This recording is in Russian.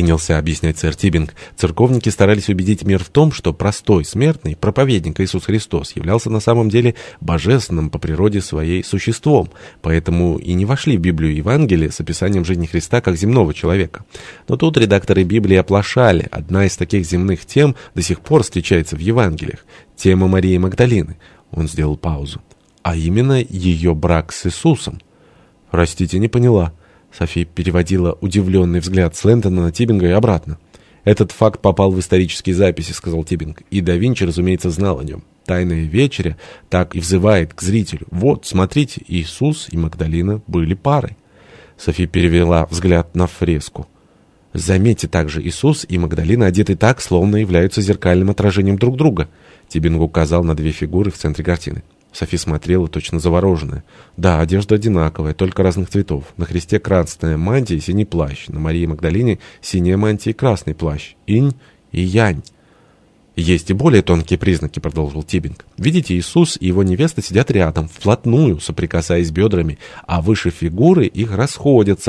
принялся объяснять сэр Тибинг. Церковники старались убедить мир в том, что простой смертный, проповедник Иисус Христос, являлся на самом деле божественным по природе своей существом, поэтому и не вошли в Библию Евангелия с описанием жизни Христа как земного человека. Но тут редакторы Библии оплошали. Одна из таких земных тем до сих пор встречается в Евангелиях. Тема Марии Магдалины. Он сделал паузу. А именно ее брак с Иисусом. «Простите, не поняла». Софи переводила удивленный взгляд с Лэнтона на Тибинга и обратно. «Этот факт попал в исторические записи», — сказал Тибинг. «И да Винчи, разумеется, знал о нем. Тайная вечеря так и взывает к зрителю. Вот, смотрите, Иисус и Магдалина были парой». Софи перевела взгляд на фреску. Заметьте также, Иисус и Магдалина одеты так, словно являются зеркальным отражением друг друга. Тибинг указал на две фигуры в центре картины. Софи смотрела, точно завороженная. Да, одежда одинаковая, только разных цветов. На Христе красная мантия и синий плащ. На Марии Магдалине синяя мантия и красный плащ. Инь и янь. «Есть и более тонкие признаки», — продолжил Тибинг. «Видите, Иисус и его невеста сидят рядом, вплотную, соприкасаясь бедрами, а выше фигуры их расходятся,